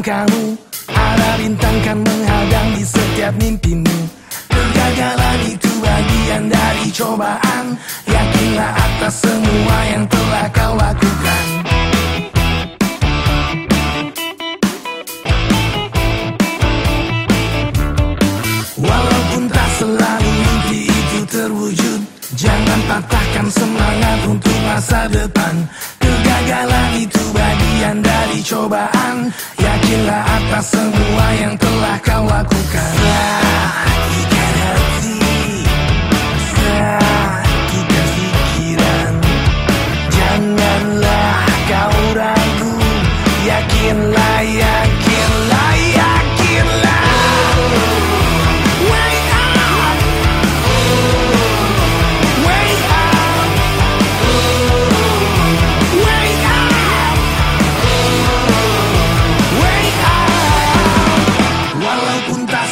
kamu. Ada bintang kan menghadang di setiap mimpimu. Kegagalan itu bagian dari cobaan. Yakinlah atas semua yang telah kau lakukan. Walaupun tak selalu mimpi itu terwujud Jangan patahkan semangat untuk masa depan. Kegagalan itu bagian dari cobaan Yakinlah atas semua yang telah kau lakukan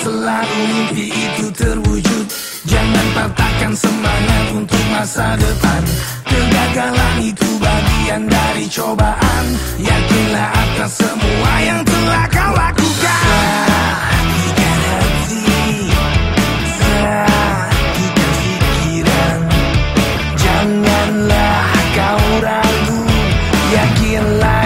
Selalu mimpi itu terwujud. Jangan patahkan semangat untuk masa depan. Kegagalan itu bagian dari cobaan. Yakinlah atas semua yang telah kau lakukan. Perhatikan hati Perhatikan pikiran Janganlah kau ragu. Yakinlah